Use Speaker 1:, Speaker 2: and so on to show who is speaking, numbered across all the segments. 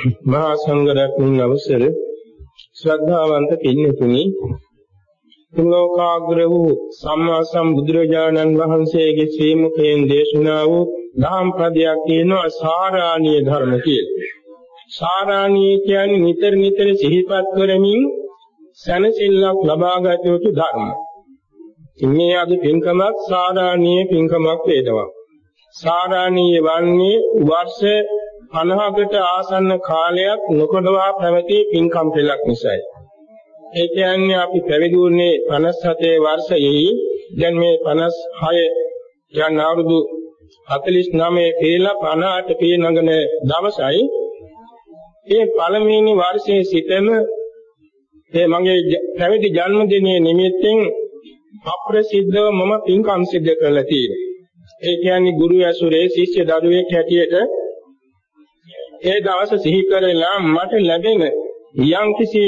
Speaker 1: මහා සංඝරත්නයන් අවසර ශ්‍රද්ධාවන්ත පින්නතුනි තුලෝකාග්‍ර වූ සම්මා සම්බුදුරජාණන් වහන්සේගේ ශ්‍රී මුඛයෙන් දේශනා වූ දහම් පදයක් කියනවා සාරාණීය ධර්ම කියලා. සාරාණීය කියන්නේ නිතර නිතර සිහිපත් කරමින් සැනසෙල්ලක් ලබාගත යුතු ධර්ම. මේ අද පින්කමක් සාරාණීය පින්කමක් වේදවා. සාරාණීය වන්නේ වර්ෂ 50කට ආසන්න කාලයක් නොකඩවා පැවති පින්කම් පෙළක් නිසායි. ඒ කියන්නේ අපි පැවිදි වුණේ 57 වර්ෂයේ දැන් මේ 56 යන අවුරුදු 49 කියලා 58 පියනගන දවසයි ඒ පළමුවෙනි වර්ෂයේ සිටම ඒ මගේ පැවිදි ජන්මදිනයේ නිමිත්තෙන් අප්‍රසිද්ධව මම පින්කම් සිද්ධ කරලා තියෙනවා. ඒ කියන්නේ ගුරු ඇසුරේ ශිෂ්‍ය දරුවෙක් හැටියට ඒ දවස සිහි කරලා මට ලැබෙන යම්කිසි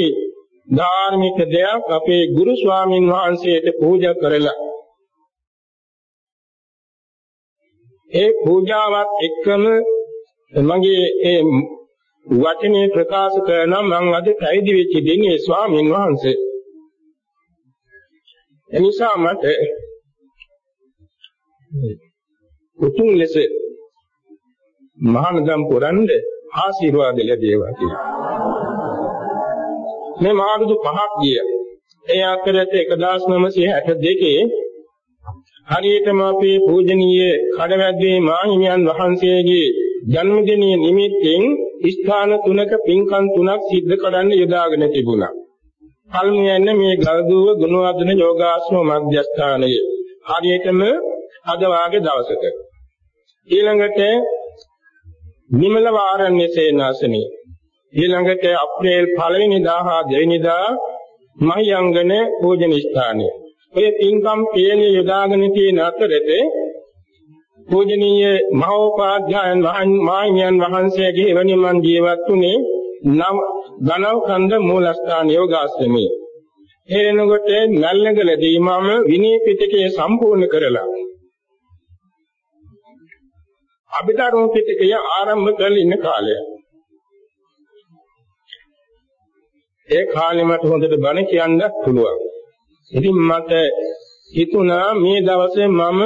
Speaker 1: ධාර්මික දෙයක් අපේ ගුරු ස්වාමින් වහන්සේට පූජා කරලා. ඒ පූජාවත් එක්කම මගේ ඒ වචනේ ප්‍රකාශ කරන මම අද පැවිදි වෙච්ච දිනේ ස්වාමින් වහන්සේ. එනිසා මට උතුම් ලෙස මහානගම් පුරන්ද ආශිර්වාද ලැබේවා කියලා. මේ මාරුදු පහක් ගිය. ඒ අතරත 1962 හරියටම අපේ පූජනීය කඩවැද්දේ මාහිමියන් වහන්සේගේ ජන්මදිනයේ නිමිත්තෙන් ස්ථාන තුනක පින්කම් තුනක් සිද්ධ කරන්න යොදාගෙන තිබුණා. පළමුවෙන් මේ ගල්දුව ගුණවර්ධන යෝගාශ්‍රම මධ්‍යස්ථානය. හරියටම අද වාගේ දවසක. ඊළඟට නිමල වාරණ්‍ය සේනාසනේ ඊළඟට අප්‍රේල් 1 වෙනිදා හා 2 වෙනිදා මහියංගන පූජන ස්ථානය. ඔය පින්කම් පියලිය යොදාගෙන තියෙන අතරේ පූජනීය මහෝපාධ්‍යායන් මහාඥාන් වහන්සේගේ එවැනි මන් ජීවත් වුණේ නව ගණව කන්ද මූලස්ථාන යෝගාශ්‍රමයේ. එනකොට නැල්ලගලදී මම විනය පිටකය සම්පූර්ණ කරලා අභිධර්ම පිටකය ආරම්භ කරලා ඉන්න කාලය. ඒ කාලේ මට හොඳට බණ කියන්න පුළුවන්. ඉතින් මට හිතුණා මේ දවසේ මම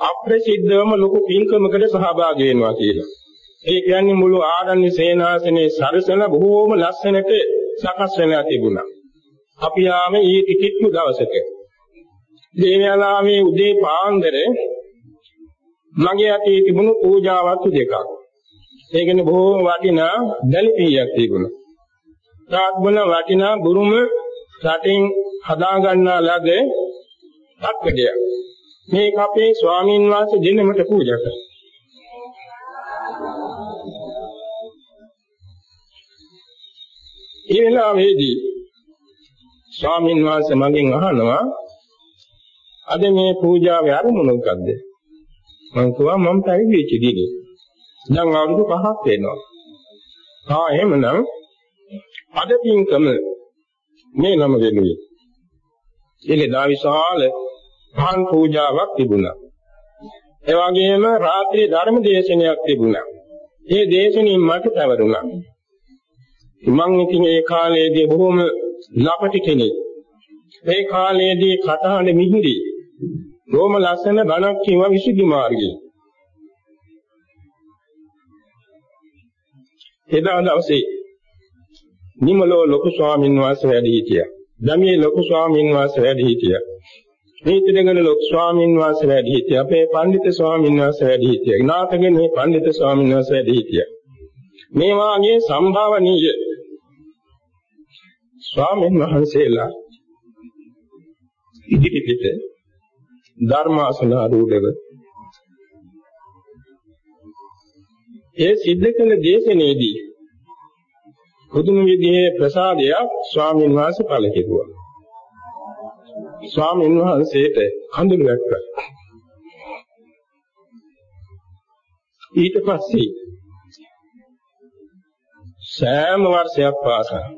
Speaker 1: අප්‍රසිද්ධවම ලොකු පින්කමකට සහභාගී වෙනවා කියලා. ඒ කියන්නේ මුළු ආරණ්‍ය සේනාසනේ සරසන බොහෝම ලස්සනට සකස් වෙලා තිබුණා. අපි ආවේ ඊ ටිකිට්ටු දවසක. දේවයාලාමේ උදේ පාන්දර මගේ අතේ තිබුණු පූජා වස්තු දෙකක්. ඒ කියන්නේ බොහෝ වටිනා දැලිපියක් තිබුණා. තාත්මන වටිනා බුරුම රටින් හදා ගන්නා ලද තක්කඩයක්. මේක අපේ ස්වාමීන් වහන්සේ දෙන්නමට පූජා කළා. ඒ වෙලාවේදී ස්වාමීන් වහන්සේ මගෙන් අහනවා අද මේ පූජාවේ අරමුණ මොකද්ද? මම කිව්වා මම පැවිදි වෙච්ච දිනේ. දැන් අවුරුදු පහක් වෙනවා. ආ එහෙමනම් අද පින්කම මේ නම වෙනුවේ. එලෙදා විශාල මහන් පූජාවක් තිබුණා. ඒ වගේම රාත්‍රී ධර්ම දේශනයක් තිබුණා. ඒ දේශනින් මට පැවරුණා. මම ඉතින් ඒ කාලයේදී බොහොම ලපටි කෙනෙක්. ඒ කාලයේදී කතාහඬ මිහිරි. රෝම ලස්සන බණක් කියව විසුද්ධි මාර්ගයේ. එදා දවසේ නිමලෝ ලොකු ස්වාමීන් වහන්සේ වැඩ හිටියා. ධම්මේ ලොකු ස්වාමීන් වහන්සේ වැඩ හිටියා. නීතිනගර ලොකු ස්වාමීන් වහන්සේ වැඩ හිටියා. අපේ පඬිත් ස්වාමීන් වහන්සේ වැඩ හිටියා. නාථගේ මේ පඬිත් ස්වාමීන් වහන්සේ වැඩ හිටියා. මේ වාගේ සම්භාවනීය ස්වාමීන් වහන්සේලා ඉදිරිපිට ධර්මාසන ආරූඪව ඒ සිද්ධ කළ දේශනේදී පුදුම විදිහේ ප්‍රසාදයක් ස්වාමීන් වහන්සේ පළ කෙරුවා. ස්වාමීන් වහන්සේට කඳුළු වැක්කා. ඊට පස්සේ සෑම වර්ෂයක් පාසා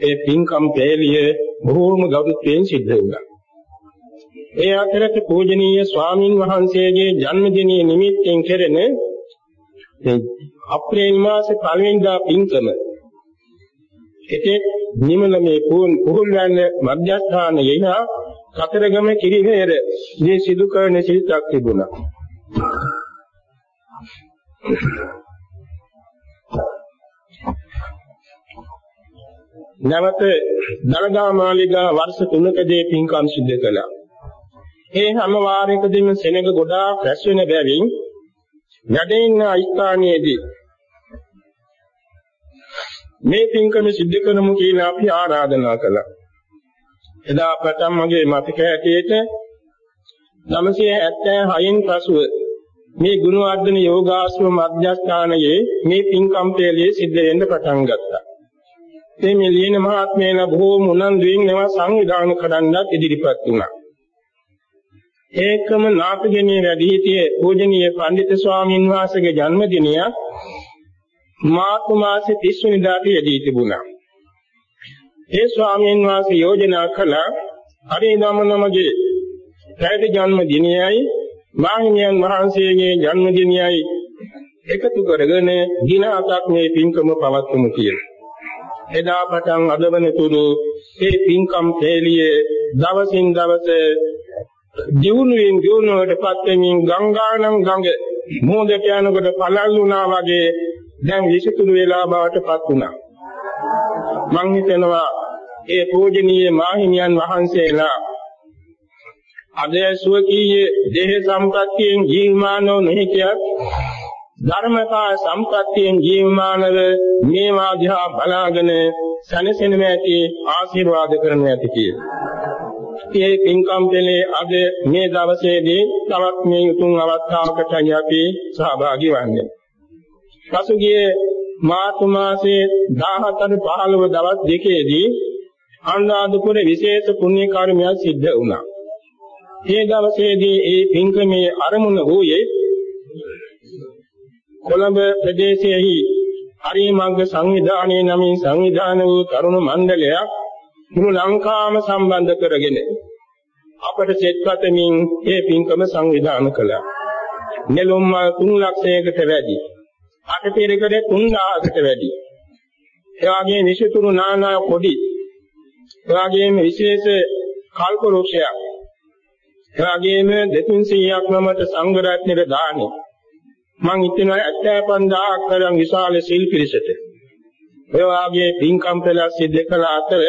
Speaker 1: ඒ පින්කම් පෙළිය බොහෝම ගෞරවයෙන් සිද්ධ වුණා. ඒ අතරත පූජනීය ස්වාමින් වහන්සේගේ ජන්මදිනයේ නිමිත්තෙන් කෙරෙන අප්‍රේල් මාසේ පළවෙනිදා පින්කම ඒකේ නිමල මේ පුහුල් යන මධ්‍යස්ථානයේ නා කතරගම කිරිහෙර මේ සිදු කරන සිල්ක් තිබුණා. නැවත දලදා මාලිගා වර්ෂ 3කදී පින්කම් සිදු කළා. ඒ හැම වාරයකදීම සෙනඟ ගොඩාක් රැස් වෙන බැවින් වැඩෙන්න ස්ථානයේදී මේ පින්කම සිද්ධ කරමු කියලා අපි ආරාධනා කළා. එදා පටන් මගේ මතක හැටියට 976න් පසුව මේ ගුණවර්ධන යෝගාශ්‍රම මධ්‍යස්ථානයේ මේ පින්කම් පෙළේ සිද්ධ වෙන්න පටන් ගත්තා. මේ මෙලියන මහත්මයලා බොහෝ මුනන්දුවෙන් ඒවා සංවිධානය කරන්නත් ඉදිරිපත් වුණා. ඒකම නාටකයේ වැඩි හිටියේ පූජනීය පඬිත් ස්වාමීන් වහන්සේගේ ජන්මදිනයක් මාර්තු මාසේ 30 වෙනිදාට යෙදී තිබුණා. ඒ ස්වාමීන් වහන්සේ යෝජනා කළා හරිනමනමගේ පැවිදි ජන්ම දිනයයි මාහිමියන් වහන්සේගේ ජන්ම දිනයයි එකතු කරගෙන දින හතක් මේ පින්කම පවත්වමු කියලා. එදා පටන් අද වනතුරු මේ පින්කම් තේලියේ දවසින් දවස දියුණුවෙන් දියුණුවටපත් වෙමින් ගංගානම් ගඟ මොහොතට යනකොට පළල් වුණා වගේ දැන් විසිතුරු වෙලා බවටපත් වුණා. මං හිතනවා ඒ පූජනීය මාහිමියන් වහන්සේලා අද සුවකීය දේහ සම්පත්තියෙන් ජීවමානව නැහැ කියත් ධර්මකා සම්පත්තියෙන් ජීවමානව මේ වාදිහා බලාගෙන සනසෙනම ඇති ආශිර්වාද කරනු ඇති කියලා. ඒ පින්කම් දෙලේ අද මේ දවසේදී තවත් මේ උතුම් අවස්ථාවකටයි අපි සහභාගී වන්නේ. පසුගිය මාර්තු මාසයේ 14 15 දවස් දෙකේදී අනුරාධපුර විශේෂ පුණ්‍ය කර්මයක් සිද්ධ වුණා. මේ දවසේදී ඒ පින්කමේ අරමුණ වූයේ කොළඹ ප්‍රදේශයේහි හරිමග්ග සංවිධානයේ නමින් සංවිධාන වූ තරුණ මණ්ඩලයක් මුළු ලංකාවම සම්බන්ධ කරගෙන අපට සෙත්පතමින් මේ පින්කම සංවිධානය කළා. නෙළුම් මල් 3 ලක්ෂයකට වැඩි අටපිරිකඩ 3000කට වැඩි. ඒ වගේම විශේෂතුරු නානා කොඩි. ඒ වගේම විශේෂ කල්ප වෘක්ෂයක්. ඒ වගේම 200ක් නමත සංඝ රත්නෙට දානි. මං හිතනවා 75000ක් තරම් විශාල සිල් පිරිසට. ඒ වගේ පින්කම් පෙළ සිද්ධ කළ අතර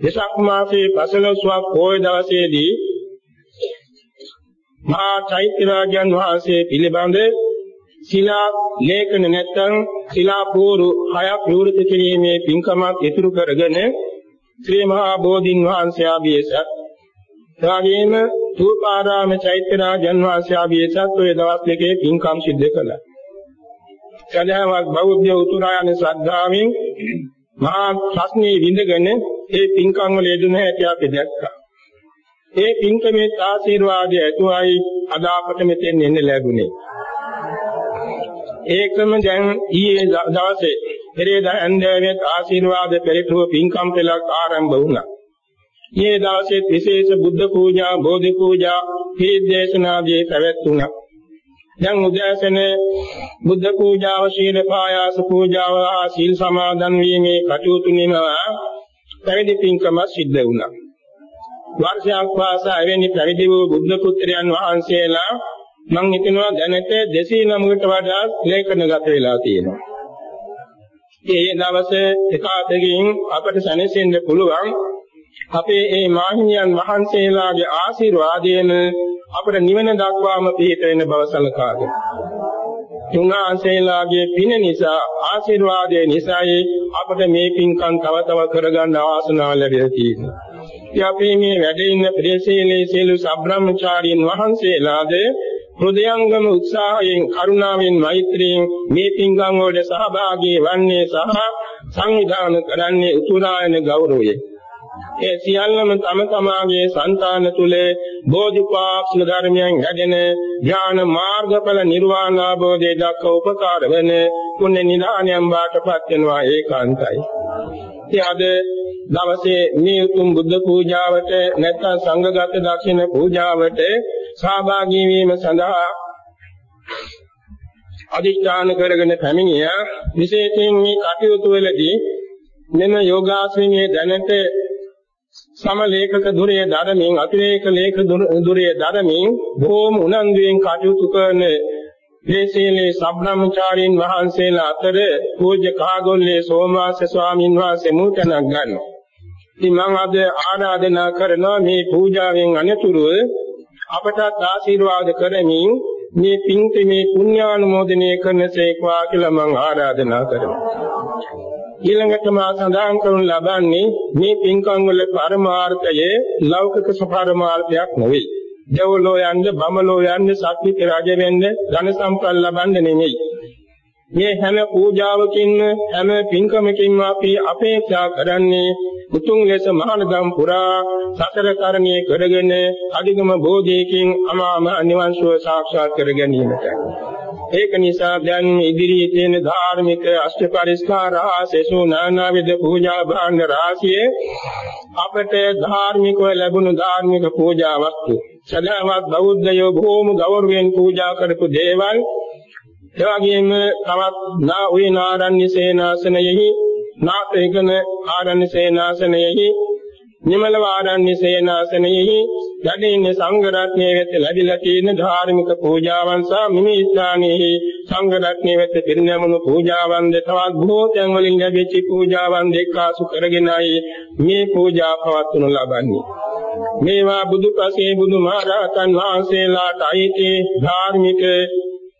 Speaker 1: දසක් මාසයේ 15ක් පොය දවසේදී මහා චෛත්‍ය රාජයන් වහන්සේ පිළිබඳ ශිලා ලේඛන නැත්නම් ශිලා පූරු හයක් නිවෘත කිරීමේ පින්කමක් ඉතුරු කරගෙන ශ්‍රී මහා බෝධින් වහන්සේ ආභියසත් එවාගෙම තූපාරාම චෛත්‍ය රාජන් වහන්සේ ආභියසත් ඔය දවස් දෙකේ පින්කම් සිද්ධ කළා. සදහවක් බෞද්ධ උතුරායන ශ්‍රද්ධාවෙන් මහා ප්‍රශ්නේ විඳගෙන ඒ පින්කම් වල යෙදුන හැටි අපි දැක්කා. ඒ පින්කමේ ආශිර්වාදය ඇතුවයි අද අපට මෙතෙන් එන්න ලැබුණේ. ඒකම දැන් ඊයේ දවසේ පෙරේදා ඇන්දෑවේ ආශිර්වාද පෙරටුව පින්කම් පෙළක් ආරම්භ වුණා. ඊයේ දවසේ විශේෂ බුද්ධ පූජා, බෝධි පූජා, හේදේශනාදී පැවැත්ුණා. දැන් උදෑසන බුද්ධ පූජාව, ශීල පායාස පූජාව හා සීල් සමාදන් වීමේ කටයුතු නිමවා පැවිදි පින්කම සිද්ධ වුණා. වර්ෂයක් වාසා එවැනි පැවිදි වූ බුද්ධ පුත්‍රයන් වහන්සේලා මම හිතනවා දැනට 209කට වඩා ලේඛනගත වෙලා තියෙනවා. ඒ දවසේ එකාතකින් අපට සැනසෙන්න පුළුවන් අපේ මේ මාහිමියන් වහන්සේලාගේ ආශිර්වාදයෙන් අපට නිවන දක්වාම පිහිට වෙන බව සලකාගෙන. තුන්වහන්සේලාගේ පින නිසා ආශිර්වාදයේ නිසායි අපට මේ පින්කම් තව තව කරගන්න ආසනාව ලැබෙලා තියෙන්නේ. ඉතින් අපි මේ වැඩ ඉන්න ප්‍රදේශයේ සියලු සබ්‍රාහ්මචාරීන් වහන්සේලාද හෘදයංගම උත්සාහයෙන් කරුණාවෙන් මෛත්‍රියෙන් මේ පින්ගම් වලට සහභාගී වන්නේ සහ සංවිධානය කරන්නේ උතුරායන ගෞරවයෙන් ඒ සියල්ලම තම තමාගේ సంతාන තුල බෝධිපාක්ෂික ධර්මයන් හැදෙන ඥාන මාර්ගඵල නිර්වාණ අවබෝධය දක්වා උපකාර වෙන පුණ්‍ය නිදානයන් වාටපත් වෙනවා ඒකාන්තයි. ඉතින් අද දවසේ මේ උතුම් බුද්ධ පූජාවට නැත්නම් සංඝගත දක්ෂින පූජාවට සහභාගී වීම සඳහා අදිෂ්ඨාන කරගෙන පැමිණියා විශේෂයෙන් මේ කටයුතු වලදී මෙම යෝගාශ්‍රමයේ දැනට සමලේඛක දුරේ ධර්මයෙන් අතිරේක ලේඛ දුරේ ධර්මයෙන් බොහෝම උනන්දුවෙන් කටයුතු කරන දේශීලේ සම්බ්‍රාහ්මචාරීන් වහන්සේලා අතර පූජ්‍ය කාගොල්ලේ සෝමාස ස්වාමින් වහන්සේ මුටනක් ගන්නවා. ඉතින් මම අද ආරාධනා කරනවා මේ පූජාවෙන් අනතුරුව අපටත් ආශිර්වාද කරමින් මේ පින්ති මේ පුණ්‍යානුමෝදනය කරනසේක්වා කියලා මම ආරාධනා කරනවා. ඊළඟට මා සඳහන් කරනු ලබන්නේ මේ පින්කම් වල පරමාර්ථය ලෞකික සපරමාර්ථයක් නෙවෙයි. දෙව්ලෝ යන්න, බමලෝ යන්න, සක්විත රජ වෙන්න, ධන සම්පත් ලබන්න නෙමෙයි. මේ හැම පූජාවකින්ම හැම පින්කමකින්ම අපි අපේක්ෂා කරන්නේ උතුම් ලෙස මහානදම් පුරා සතර කරණීය කරගෙන අධිගම බෝධියකින් අමාම නිවන් සුව සාක්ෂාත් කර ගැනීමට. ඒක නිසා දැන් ඉදිරියේ තියෙන ධාර්මික අෂ්ට පරිස්කාර ආසෙසු නානාවිද පූජා භාණ්ඩ රාශියේ අපට ධාර්මිකව ලැබුණු ධාර්මික පූජා වස්තු සදාවත් බෞද්ධයෝ බොහෝම ගෞරවයෙන් පූජා කරපු දේවල්. එවැගේම තවත් නා උයනාරණ්‍ය සේනාසනයෙහි නාතේකන ආරණ්‍ය සේනාසනයෙහි නිමල වාරණ්‍ය සේනාසනයෙහි යදින්නේ සංඝ රත්නයේ වෙත ලැබිලා තියෙන ධාර්මික පූජාවන් සහ මිමි ස්ථානයේ සංඝ රත්නයේ වෙත පිරිනැමුණු පූජාවන් ද තවත් බොහෝ තැන් වලින් ලැබිච්ච පූජාවන් දෙක්කාසු කරගෙනයි මේ පූජා පවත්වනු ලබන්නේ. මේවා බුදුපසේ බුදුමහරහතන් වහන්සේලාට අයිති ධාර්මික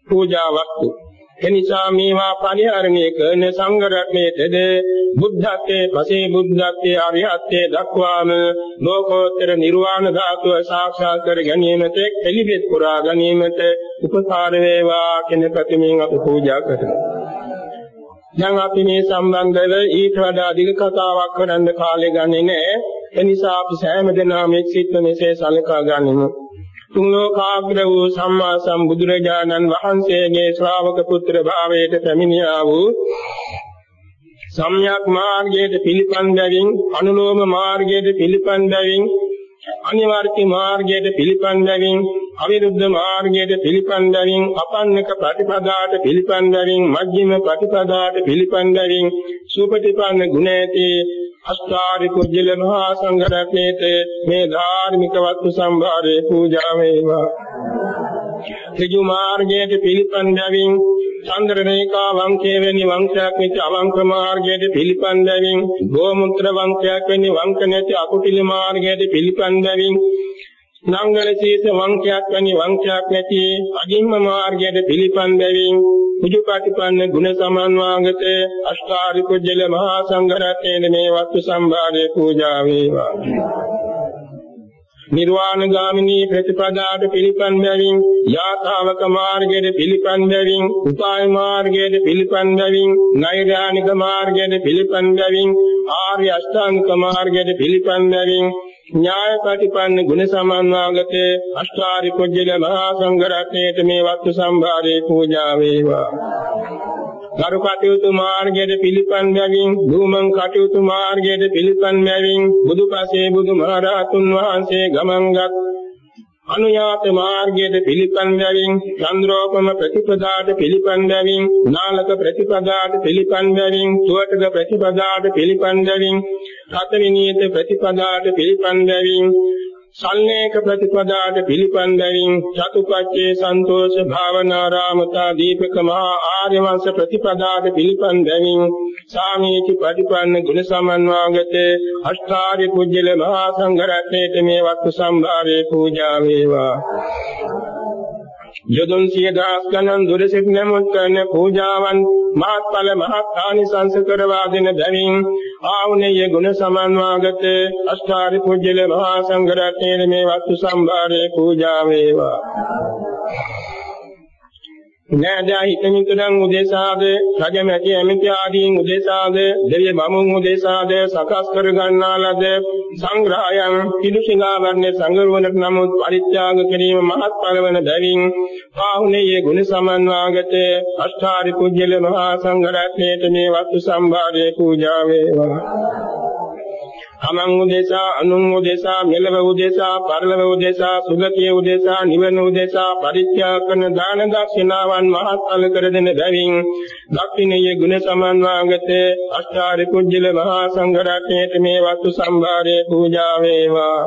Speaker 1: පූජා වස්තු එනිසා මේවා පරිහරණය කරන සංඝ රත්නයේද බුද්ධත්වයේ පසේ බුද්ධත්වයේ අරිහත්ත්වයේ දක්වාම ලෝකෝත්තර නිර්වාණ ධාතුව සාක්ෂාත් කර ගැනීමට එළිවෙත් පුරා ගැනීමට උපකාර වේවා කියන ප්‍රතිමින් අප පූජා කරනවා. දැන් අපි මේ සම්බන්ධව ඊට වඩා අධික කතාවක් කරන්න කාලය ගන්නේ නැහැ. එනිසා අපි සෑම දිනම එක් සිත් මෙසේ සලකා ගනිමු. තුන් ලෝකාග්‍ර වූ සම්මා සම්බුදුරජාණන් වහන්සේගේ ශ්‍රාවක පුත්‍ර භාවයට පැමිණියා වූ සම්්‍යක් මාර්ගයට පිළිපන් බැවින් අනුලෝම මාර්ගයට පිළිපන් බැවින් අනිවාර්ය මාර්ගයට පිළිපන් බැවින් අවිරුද්ධ මාර්ගයට පිළිපන් බැවින් අපන්නක ප්‍රතිපදාට පිළිපන් බැවින් මජ්ක්‍ධිම ප්‍රතිපදාට පිළිපන් බැවින් සුපටිපන්න ගුණ ඇති අෂ්ටාරි කුජල මහා සංඝරත්නයේත මේ ධාර්මික වස්තු සම්භාරේ පූජා වේවා. ත්‍රිජු මාර්ගයේ පිළිපන් බැවින් චන්ද්‍රරේඛා වංකේ වෙනි වංශයක් වෙච්ච අවංක මාර්ගයේ පිළිපන් බැවින් ගෝමුත්‍ර වංශයක් වෙනි වංක නැති අකුටිල මාර්ගයේ පිළිපන් බැවින් නංගල සීත වංශයක් වැනි වංශයක් නැති අගිම්ම මාර්ගයට පිළිපන් බැවින් උජුපටිපන්න ගුණ සමන්වාගත අෂ්ටාරි කුජල මහා සංඝරත්නයේ මේ වස්තු සම්භාරයේ පූජා වේවා නිර්වාණ ගාමිනී ප්‍රතිපදාට පිළිපන් බැවින් යාතාවක මාර්ගයට පිළිපන් බැවින් උපාය මාර්ගයට පිළිපන් බැවින් නෛර්යානික මාර්ගයට පිළිපන් බැවින් ආර්ය අෂ්ටාංගික මාර්ගයට පිළිපන් බැවින් ඥාය ප්‍රතිපන්න ගුණ සමන්වාගත අෂ්ටාරි කුජල මහා සංඝ රත්නයේත මේ වස්තු සම්භාරේ පූජා වේවා. කරු කටයුතු මාර්ගයේ පිළිපන් බැවින් දුමං කටයුතු මාර්ගයේ පිළිපන් බැවින් බුදුපසේ බුදුමහරහතුන් වහන්සේ ගමන්ගත් අනුයාත මාර්ගයේ පිළිපන් බැවින් චන්ද්‍රෝපම ප්‍රතිපදාට පිළිපන් බැවින් නාලක ප්‍රතිපදාට පිළිපන් බැවින් සුවටක ප්‍රතිපදාට පිළිපන් බැවින් රතවිනීත ප්‍රතිපදාට පිළිපන් බැවින් සල්නේක ප්‍රතිපදාට පිළිපන් බැවින් චතුපච්චේ සන්තෝෂ භාවනාරාමතා දීපක මහා ආර්ය වංශ ප්‍රතිපදාට පිළිපන් බැවින් සාමීචි ප්‍රතිපන්න ගුණ සමන්වාගත අෂ්ටාර්ය කුජල මහා සංඝ රත්නයේ මේ වස්තු සම්භාරේ පූජා වේවා. යොදුන් සිය දහස් ගණන් දුර සිට නමුත් කරන පූජාවන් මහත්ඵල මහත් ආනිසංස කරවා දෙන බැවින් ආවුනේය ගුණ සමන්වාගත අෂ්ටාරි පුජ්‍යල මහා සංඝ රත්නයේ මේ වස්තු සම්භාරේ පූජා වේවා. නෑදෑ හිතමිතුරන් උදෙසාද රජමැති ඇමති ආදීන් උදෙසාද දෙවිය බමුන් උදෙසාද සකස් කර ගන්නා ලද සංග්‍රහයන් පිළිසිඟාවන්නේ සංගරුවනට නමුත් පරිත්‍යාග කිරීම මහත්ඵල වන බැවින් පාහුනේ ගුණ සමන්වාගත අෂ්ඨාරි කුජල මහා සංඝ රත්නයේ මේ වස්තු සම්භාරයේ පූජා වේවා. තමන් උදෙසා අනුන් උදෙසා මෙලව උදෙසා පරලව උදෙසා සුගතිය උදෙසා නිවන උදෙසා පරිත්‍යාග කරන දාන දක්ෂිනාවන් මහත්ඵල කර දෙන බැවින් දක්ෂිනයේ ගුණ සමන්වාගත අෂ්ටාරි කුජල මහා සංඝ රත්නයේ මේ වස්තු සම්භාරයේ පූජා වේවා.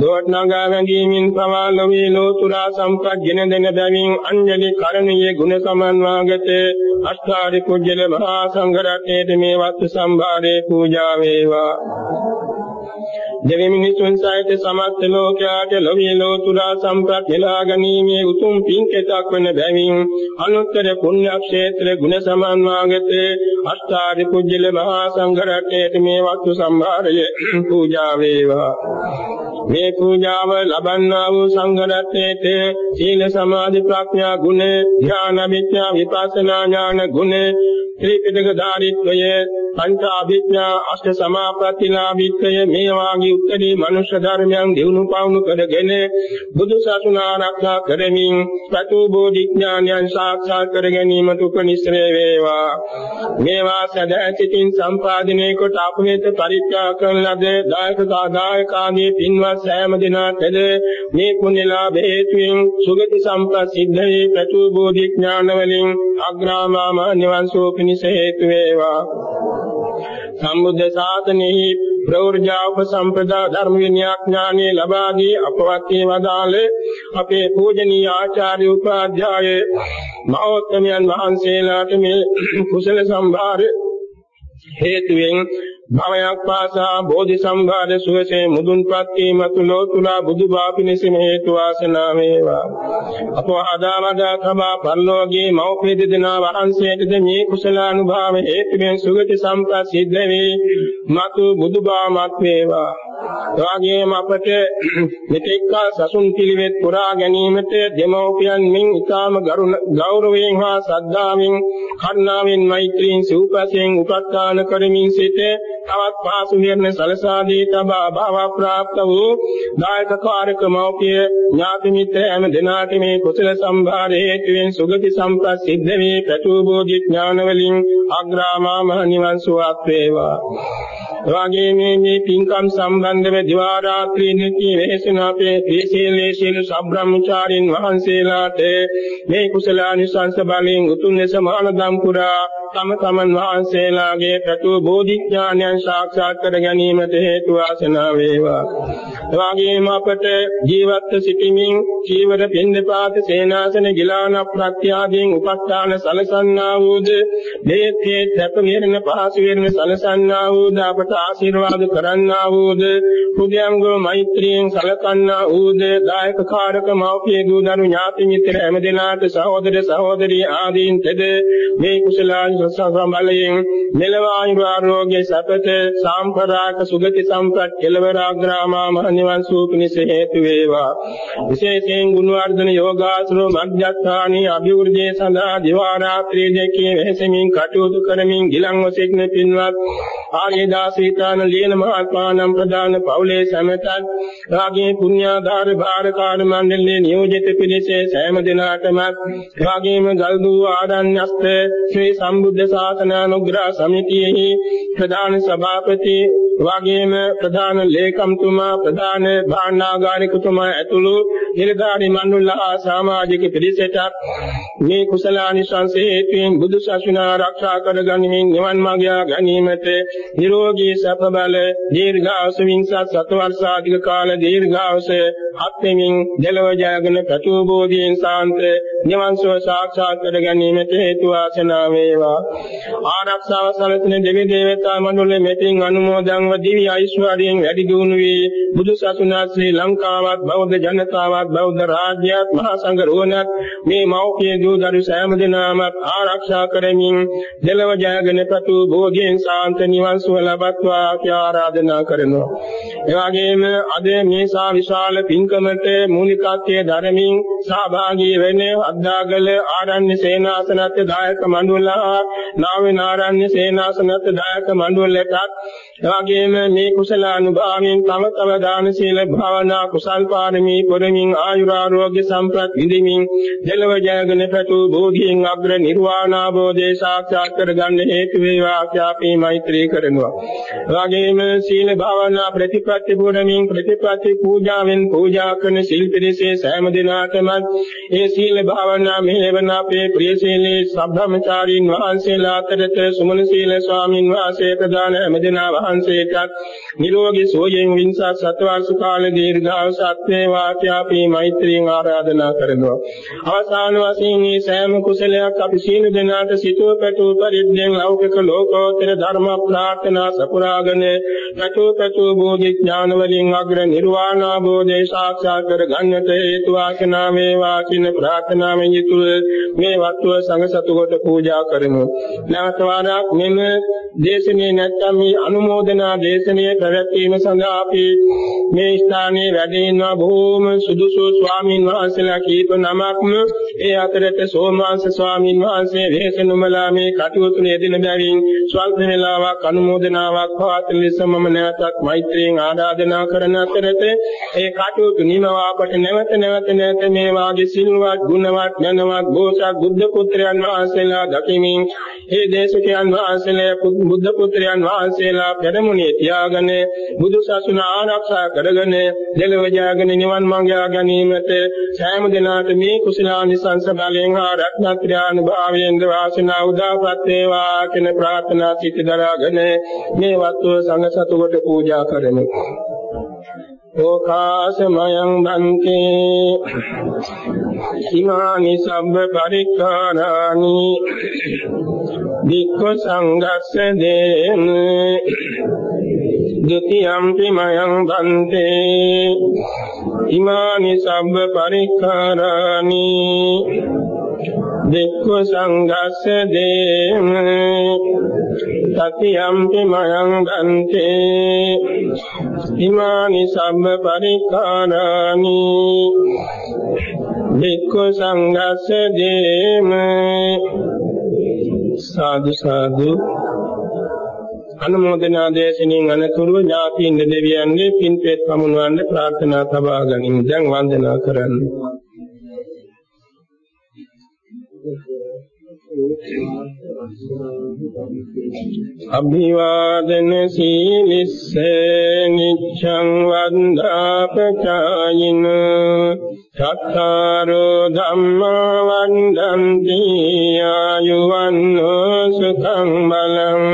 Speaker 1: දෝත්නගා වැඟීමින් පවා ලෝවේ ලෝතුරා සම්පත් ගෙන දෙන බැවින් අංජලි කරණීය ගුණ සමන්වාගත අෂ්ටාරි කුජල මහා සංඝ රත්නයේ මේ වස්තු සම්භාරයේ පූජා වේවා. දෙවි මිනිසුන් සහිත සමස්ත ලෝකයාට ලොවේ ලෝතුරා සම්ප්‍රත් නෙලා ගැනීමේ උතුම් පින්කෙතක් වන බැවින් අනුත්තර පුණ්‍ය ක්ෂේත්‍ර ගුණ සමන්වාගත අෂ්ටාරි කුජල මහා සංඝ රත්නයේ මේ වස්තු සම්භාරය පූජා වේවා. මේ පූජාව ලබන්නා වූ සංඝ රත්නයේ සීල සමාධි ප්‍රඥා ගුණ ඥාන විද්‍යා විපස්සනා ඥාන ගුණ ත්‍රිපිටක ධාරිත්වය පංච අභිඥා අෂ්ට සමාප්‍රතිලාභීත්වය මේ වාගේ උත්තරී මනුෂ්‍ය ධර්මයන් දිනු පවුණු කරගෙන බුදු සසුන ආරක්ෂා කරමින් සතු බෝධිඥානයන් සාක්ෂාත් කර ගැනීමට උපනිශ්‍රේ වේවා. මේවා සදාචිතින් සම්පාදනය කොට අපමෙත පරිත්‍යාග කරන ලද දායක සාදායකාගේ පින්වත් සෑම දිනකද මේ පුණ්‍ය ලාභ හේතුවෙන් සුගති සම්පත් සිද්ධ වේ ප්‍රතු බෝධිඥාන වලින් අග්‍රාමාම නිවන් සුව පිණිස හේතු වේවා. සම්බුද්ධ ශාසනයෙහි ප්‍රවෘජා උපසම්පදා ධර්ම විනයාඥානෙ ලබා දී අපවත් වදාළ අපේ පූජනීය ආචාර්ය උපාධ්‍යාය මහෝත්තමයන් වහන්සේලාට මේ කුසල සම්භාර හේතුවෙන් භවයක් පාසා බෝධි සම්භාර සුවසේ මුදුන්පත් වීමතු ලෝතුලා බුදුබා පිණිසම හේතු වාසනා වේවා. අපව ආදාමදා තමා පරලෝකයේ මෞපිය දෙදෙනා වහන්සේටද මේ කුසලානුභාව හේතුවෙන් සුගති සම්පත් සිද්ධ වේ මතු බුදුබාමත් වේවා. එවාගේම අපට මෙතෙක්කා සසුන් පිළිවෙත් පුරා ගැනීමට දෙමෝපියන් මින් ඊටාම ගෞරවයෙන් හා ශ්‍රද්ධාවෙන් කරුණාවෙන් මෛත්‍රියෙන් සිව්පසයෙන් උපස්ථාන කරමින් සිට තවත් පාසු විරණ සලසාදී තබා භව ප්‍රාප්ත වූ දායක කාර්යක මෞපිය ඥාති මිත්‍ර හැම දෙනාට මේ කුසල සම්භාර හේතුවෙන් සුගති සම්පත් සිද්ධ වේ ප්‍රතු බෝධි ඥාන වලින් අග්‍රාමා මහ නිවන් සුවත් වේවා. එවාගේ මේ මේ පින්කම් සම්බන්ධව දිවා රාත්‍රී නිති වෙහෙසන අපේ ත්‍රිශීලයේ සීල සම්බ්‍රාහ්මචාරින් වහන්සේලාට මේ කුසලානිසංස බලයෙන් උතුම් ලෙස මානදම් පුරා තම තමන් වහන්සේලාගේ ප්‍රතු බෝධිඥානයන් සාක්ෂාත් කර ගැනීමට හේතු වාසනා වේවා. එවාගේම අපට ජීවත්ව සිටීමෙන් චීවර පින්දපාත සේනාසන ගිලාන ප්‍රත්‍යාදීන් උපස්ථාන සලසන්නා වූද දේත්තේ තප විහෙරණ පහසු විහෙරණ සලසන්නා වූද අපට ආශිර්වාද කරන්නා වූද පුදයන්ගෝ මෛත්‍රියෙන් සලකන්නා වූද දායක කාරක මෞපිය දූ දරු ඥාති මිත්‍ර හැම දෙනාට සහෝදර සහෝදරී ආදීන් තෙද මේ කුසලාන් සසසම්බලයෙන් මෙලව ආයුරෝග්‍ය සපත සාම්ප්‍රදායක සුගති සම්පත් කෙලවර අග්‍රාමා මහ නිවන් සූ පිණිස හේතු වේවා. විශේෂයෙන් ගුණවර්ධන යෝගාසන මග්ගත්තානි අභිවෘද්ධිය සඳහා දිවා රාත්‍රී දෙකේ වෙහෙසමින් කටයුතු කරමින් ගිලන්ව සිටින පින්වත් ආර්යදාසීතාන ලියන මහත්මානම් ප්‍රදාන පවුලේ සමතත් රාගයේ පුණ්‍යාධාර භාරකාර මණ්ඩලයේ නියෝජිත පිළිස සෑම දිනාටම රාගයේම ගල්දු ආරණ්‍යස්ත ශ්‍රී සම්බුද්ධ ශාසන අනුග්‍රහ සමිතියෙහි ප්‍රධාන සභාපති වගේම ප්‍රධාන ලේකම්තුමා ප්‍රධාන භාණ්ඩාගාරිකතුමා ඇතුළු නිලධාරි මණ්ඩල සමාජික පිරිසට මේ කුසලානිසංස හේතුවෙන් බුදු සසුන ආරක්ෂා කරගනිමින් නිවන් මාර්ගය ගැනීමට නිරෝගී සැප බල දීර්ඝාස වින්සත් සත වර්ෂාධික කාල දීර්ඝාස අත්මින් දෙලව ජයගෙන ප්‍රතිබෝධියෙන් සාන්ත නිවන් සුව සාක්ෂාත් කර ගැනීමට හේතු වාසනා වේවා. ආරක්ෂාව සැලසෙන දෙවි දේවතා මණ්ඩල මෙතින් අනුමෝදන්ව දිවි ඓශ්වර්යයෙන් වැඩි දියුණු වී බුදු සසුන ශ්‍රී ලංකාවත් බෞද්ධ ජනතාවත් බෞද්ධ රාජ්‍යයත් මහා සංඝ රෝණත් මේ මෞඛ්‍ය දූ දරු සෑම දිනම ආරක්ෂා කරමින් දෙලව ජයගෙන ප්‍රතිබෝධියෙන් සාන්ත නිවන් සුව ලබත්වා කියලා ආරාධනා කරනවා. ඒ වගේම අද මේසා විශාල පින්කමට මූලිකත්වයේ ධර්මින් සහභාගී වෙන අද්දාගල ආරණ්‍ය සේනාසනත් දායක මණ්ඩල නාවේ නාරණ්‍ය සේනාසනත් දායක මඬුල්ලටත් එවාගෙම මේ කුසල අනුභවයෙන් තම තව දාන සීල භාවනා කුසල් පාරමී පුරමින් ආයුරාෝග්‍ය සම්ප්‍රත් විඳිමින් දෙලව ජයගෙන පැතු බෝධියෙන් අග්‍ර නිර්වාණ අවබෝධය සාක්ෂාත් කරගන්න හේතු වේවා අපි මෛත්‍රී කරනවා. එවාගෙම සීල භාවනා ප්‍රතිපත්ති පුරමින් ප්‍රතිපත්ති පූජාවෙන් පූජා කරන සීල් පිරිසේ සෑම දිනකටම ඒ සීල භාවනා මෙහෙවන අපේ ප්‍රියශීලී සබ්‍රමචාරීන් වහන්සේලා අතරත සුමන සීල ස්වාමින් වහන්සේ ප්‍රදාන හැමදෙනා වහන්සේටත් නිරෝගී සෝයෙන් වින්සත් සත්වර්ෂ කාල දීර්ඝාස සත්‍වේ වාක්‍යාපි මෛත්‍රියෙන් ආරාධනා කරනවා. අවසාන වශයෙන් මේ සෑම කුසලයක් අපි සීල දෙනාට සිතුව පැතුව පරිද්දෙන් ලෞකික ලෝකෝත්තර ධර්ම ප්‍රාර්ථනා සපුරාගෙන පැතුව පැතුව බෝධි ඥාන වලින් අග්‍ර නිර්වාණ අවබෝධය සාක්ෂාත් කර ගන්නට හේතු වාසනා වේවා කියන ප්‍රාර්ථනාවෙන් යුතුව මේ වත්ව සංඝ සතු කොට පූජා කරමු. නැවත වාරයක් මෙම දේශනේ නැත්නම් මේ අනුමෝදනා දේශනයේ පැවැත්වීම සඳහා අපි මේ ස්ථානයේ වැඩ ඉන්නා බොහෝම සුදුසු ස්වාමින් වහන්සේලා කීප නමක්ම. ඒ අතරට සෝමවංශ ස්වාමින් වහන්සේ වේසනුමලා මේ කටයුතු යෙදෙන බැවින් ස්වල්ප වේලාවක් අනුමෝදනාවක් පවත්වන ලෙස මම නැවතත් මෛත්‍රියෙන් ආරාධනා කරන අතරත ඒ කටයුතු නිමවා අපට නැවත නැවත නැවත මේ වාගේ සිල්වත් ගුණවත් ඥානවත් බෝසත් බුද්ධ පුත්‍රයන් වහන්සේලා දකිමින් ඒ දේශකයන් වහන්සේලා බුද්ධ පුත්‍රයන් වහන්සේලා පෙරමුණේ තියාගෙන බුදු සසුන ආරක්ෂා කරගෙන දෙලව ජයගෙන නිවන් මඟ ගැනීමට සෑම දිනකට මේ කුසලානිසංස බලයෙන් හා රත්නත්‍රානුභාවයෙන් වාසනාව උදාපත් වේවා කියන ප්‍රාර්ථනා සිත දරාගෙන මේ වත්ව සංඝ සතු කොට පූජා කරමු. ඕකාසමයං බන්තේ ඉමානි සම්බ පරික්ඛාරානි වික්ඛ සංඝස්ස දේන. ဒ ුතියම්පි මයං බන්තේ ඉමානි සම්බ පරික්ඛාරානි වික්ඛ සංඝස්ස දේන සතියම්පි මයං බන්තේ ඉමානි සම්බ පරික්ඛාරානි වික්ඛ සංඝස්ස දේම සාදු සාදු අනුමෝදනා දේශනින් අනතුරුව ඥාතීන් දෙවියන්ගේ පින්පෙත් පමුණවන්න ප්‍රාර්ථනා තබා ගනිමු. දැන් වන්දනා කරන්න. අභිවාදන සීලිස්ස නිච්ඡං වන්දාපචායින චත්තාරෝ ධම්මා වන්දන්ති ආයුවන්නෝ සුඛං බලං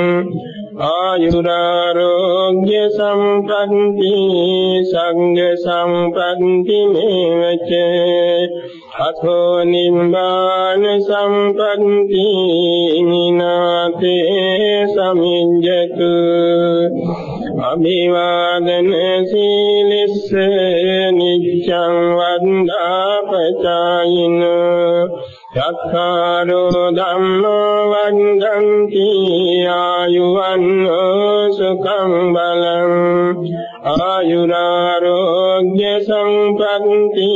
Speaker 1: ආයුරාරෝග්‍ය සම්පන්ති සංඝ සම්පන්ති මේවච අතෝ නිම්බාන සම්පන්ති මිනාතේ සමිඤ්ජතු අභිවාදන සීලිස්ස නිච්ඡං වන්දාපචායින චක්ඛාරෝ ධම්මෝ වන්දන්ති ආයුවන්නෝ සුඛං බලං ආයුරාරෝග්‍ය සම්පන්ති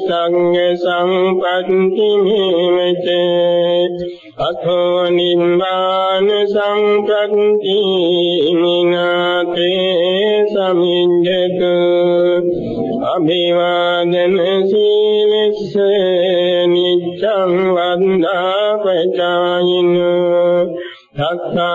Speaker 1: සංඝ සම්පන්ති මේවචේ අතෝ නිම්බාන සංකන්ති මිනාතේ සමිඤ්ජතු අභිවාදන සීලස්ස නිච්ඡං වන්දාපචායින සක්කාරෝ